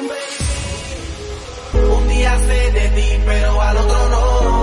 Un día sé de ti, pero al otro no.